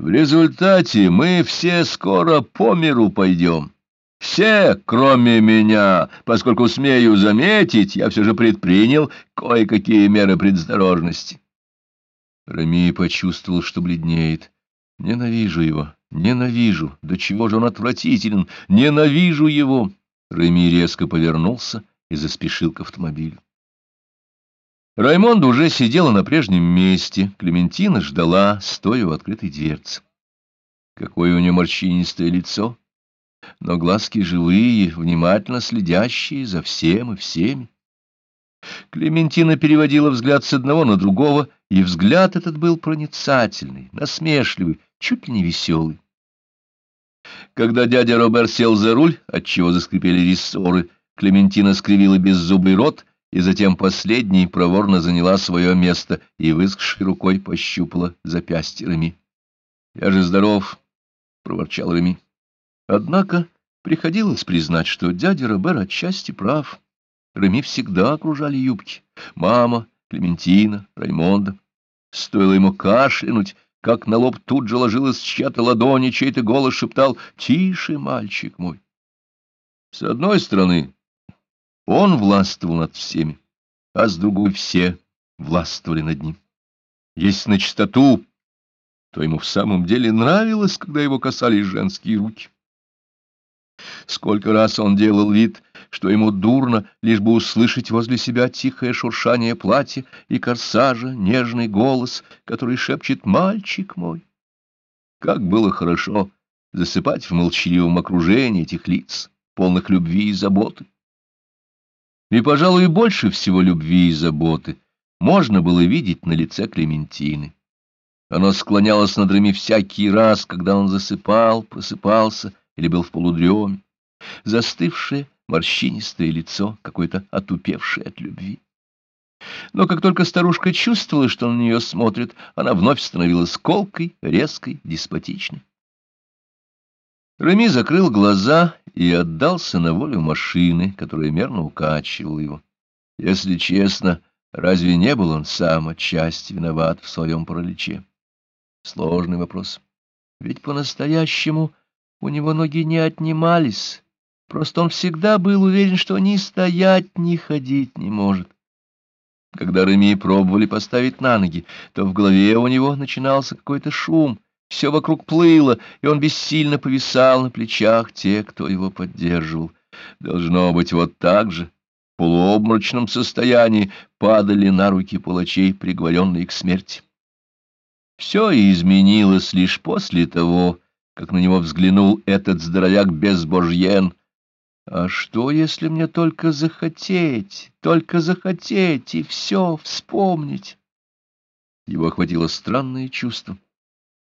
В результате мы все скоро по миру пойдем. Все, кроме меня, поскольку, смею заметить, я все же предпринял кое-какие меры предосторожности. Рами почувствовал, что бледнеет. Ненавижу его, ненавижу. До чего же он отвратителен? Ненавижу его. Реми резко повернулся и заспешил к автомобилю. Раймонда уже сидела на прежнем месте, Клементина ждала, стоя у открытой дверцы. Какое у нее морщинистое лицо, но глазки живые, внимательно следящие за всем и всеми. Клементина переводила взгляд с одного на другого, и взгляд этот был проницательный, насмешливый, чуть ли не веселый. Когда дядя Робер сел за руль, отчего заскрипели рессоры, Клементина скривила беззубый рот, и затем последний проворно заняла свое место и выскшей рукой пощупала запястье Реми. — Я же здоров, — проворчал Реми. Однако приходилось признать, что дядя Робер отчасти прав. Реми всегда окружали юбки. Мама, Клементина, Раймонда. Стоило ему кашлянуть, как на лоб тут же ложилась чья-то ладонь, и чей-то голос шептал «Тише, мальчик мой». С одной стороны, он властвовал над всеми, а с другой все властвовали над ним. Если на чистоту, то ему в самом деле нравилось, когда его касались женские руки. Сколько раз он делал вид, что ему дурно, лишь бы услышать возле себя тихое шуршание платья и корсажа, нежный голос, который шепчет «Мальчик мой!». Как было хорошо засыпать в молчаливом окружении этих лиц, полных любви и заботы. И, пожалуй, больше всего любви и заботы можно было видеть на лице Клементины. Оно склонялось над Реми всякий раз, когда он засыпал, просыпался или был в полудреме, застывшее морщинистое лицо, какое-то отупевшее от любви. Но как только старушка чувствовала, что на нее смотрит, она вновь становилась колкой, резкой, деспотичной. Реми закрыл глаза и отдался на волю машины, которая мерно укачивала его. Если честно, разве не был он сам отчасти виноват в своем параличе? Сложный вопрос. Ведь по-настоящему у него ноги не отнимались, просто он всегда был уверен, что ни стоять, ни ходить не может. Когда Реми пробовали поставить на ноги, то в голове у него начинался какой-то шум, все вокруг плыло, и он бессильно повисал на плечах тех, кто его поддерживал. Должно быть, вот так же, в полуобморочном состоянии, падали на руки палачей, приговоренные к смерти. Все изменилось лишь после того, как на него взглянул этот здоровяк-безбожьен. А что, если мне только захотеть, только захотеть и все вспомнить? Его охватило странное чувство,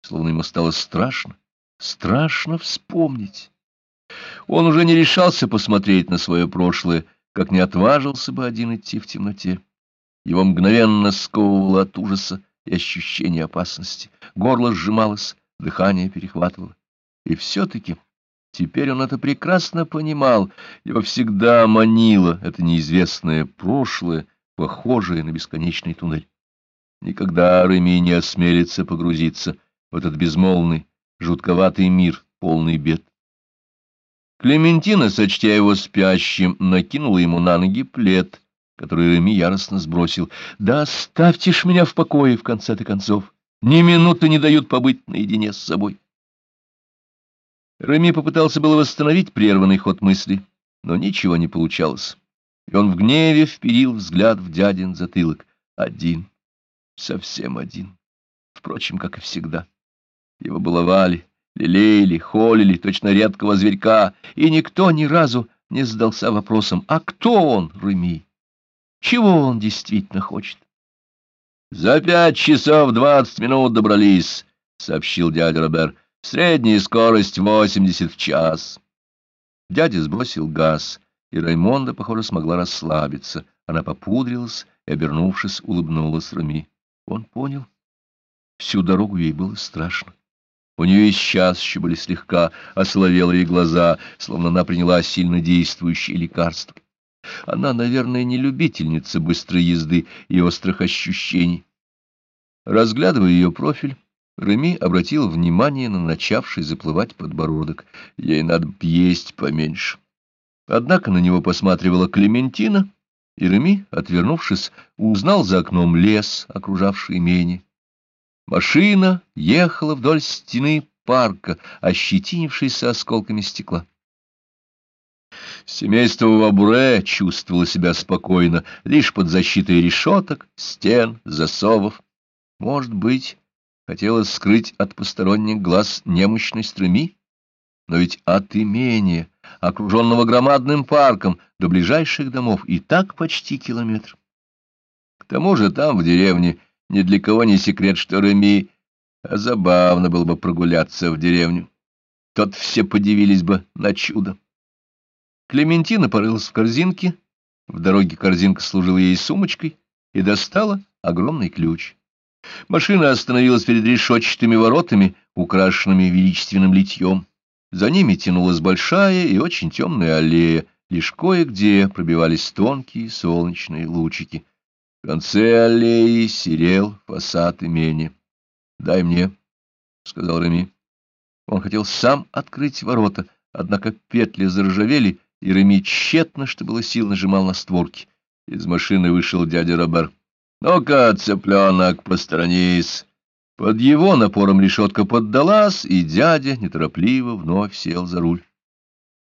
словно ему стало страшно, страшно вспомнить. Он уже не решался посмотреть на свое прошлое, как не отважился бы один идти в темноте. Его мгновенно сковывало от ужаса и ощущения опасности. Горло сжималось, дыхание перехватывало. И все-таки теперь он это прекрасно понимал, его всегда манило это неизвестное прошлое, похожее на бесконечный туннель. Никогда Реми не осмелится погрузиться в этот безмолвный, жутковатый мир, полный бед. Клементина, сочтя его спящим, накинула ему на ноги плед, который Реми яростно сбросил. «Да оставьте ж меня в покое, в конце-то концов! Ни минуты не дают побыть наедине с собой!» Реми попытался было восстановить прерванный ход мысли, но ничего не получалось, и он в гневе вперил взгляд в дядин затылок. Один, совсем один, впрочем, как и всегда. Его баловали, лелеяли, холили, точно редкого зверька, и никто ни разу не задался вопросом, а кто он, Реми? Чего он действительно хочет? — За пять часов двадцать минут добрались, — сообщил дядя Робер. Средняя скорость восемьдесят в час. Дядя сбросил газ, и Раймонда, похоже, смогла расслабиться. Она попудрилась и, обернувшись, улыбнулась Рами. Он понял. Всю дорогу ей было страшно. У нее и сейчас еще были слегка ословелые глаза, словно она приняла сильно действующее лекарство. Она, наверное, не любительница быстрой езды и острых ощущений. Разглядывая ее профиль, Реми обратил внимание на начавший заплывать подбородок. Ей надо есть поменьше. Однако на него посматривала Клементина, и Реми, отвернувшись, узнал за окном лес, окружавший имение. Машина ехала вдоль стены парка, ощетинившейся осколками стекла. Семейство Вабуре чувствовало себя спокойно, лишь под защитой решеток, стен, засовов. Может быть, хотелось скрыть от посторонних глаз немощность Реми? Но ведь от имения, окруженного громадным парком, до ближайших домов и так почти километр. К тому же там, в деревне, ни для кого не секрет, что Реми, а забавно было бы прогуляться в деревню. Тот все подивились бы на чудо. Клементина порылась в корзинке, в дороге корзинка служила ей сумочкой и достала огромный ключ. Машина остановилась перед решетчатыми воротами, украшенными величественным литьем. За ними тянулась большая и очень темная аллея, лишь кое-где пробивались тонкие солнечные лучики. В конце аллеи серел фасад имения. — Дай мне, — сказал Реми. Он хотел сам открыть ворота, однако петли заржавели, и Реми тщетно, что было сил, нажимал на створки. Из машины вышел дядя Робер. — Ну-ка, цыпленок, посторонись! Под его напором решетка поддалась, и дядя неторопливо вновь сел за руль.